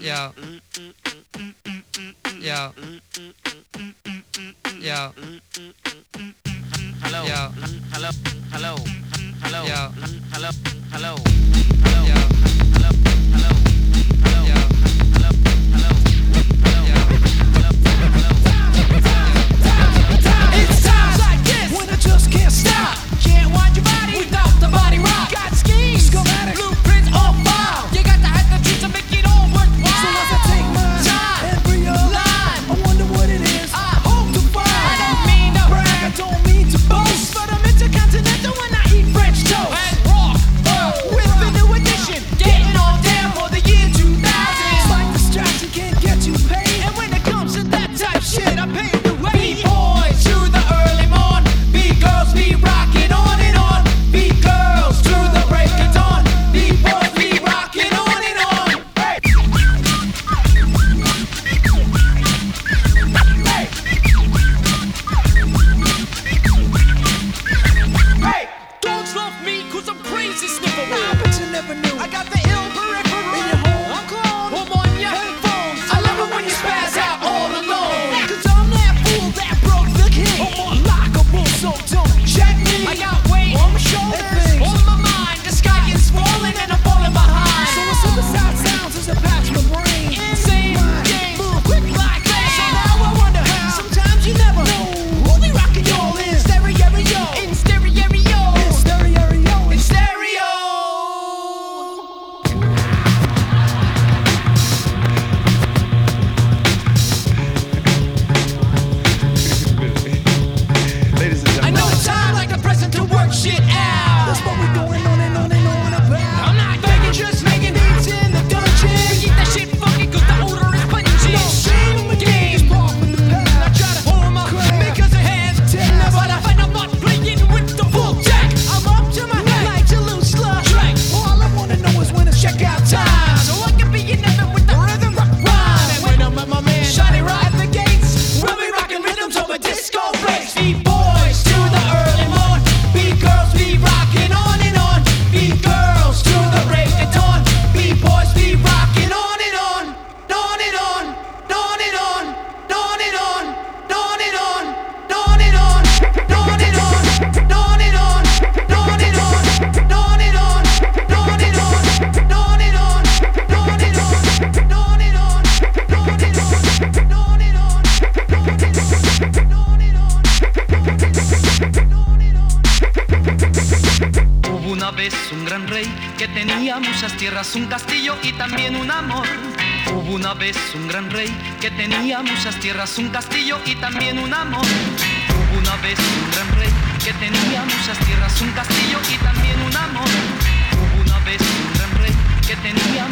Yeah. Yeah. Yeah. Hello. Yo. Hello. Hello. Hello. Yo. Hello. Hello. Hello. Yo. una vez un gran rey que tenía muchas tierras, un castillo y también un amor. Hubo una vez un gran rey que tenía muchas tierras, un castillo y también un amor. Hubo una vez un gran rey que tenía muchas tierras, un castillo y también un amor. Hubo una vez un gran rey que tenía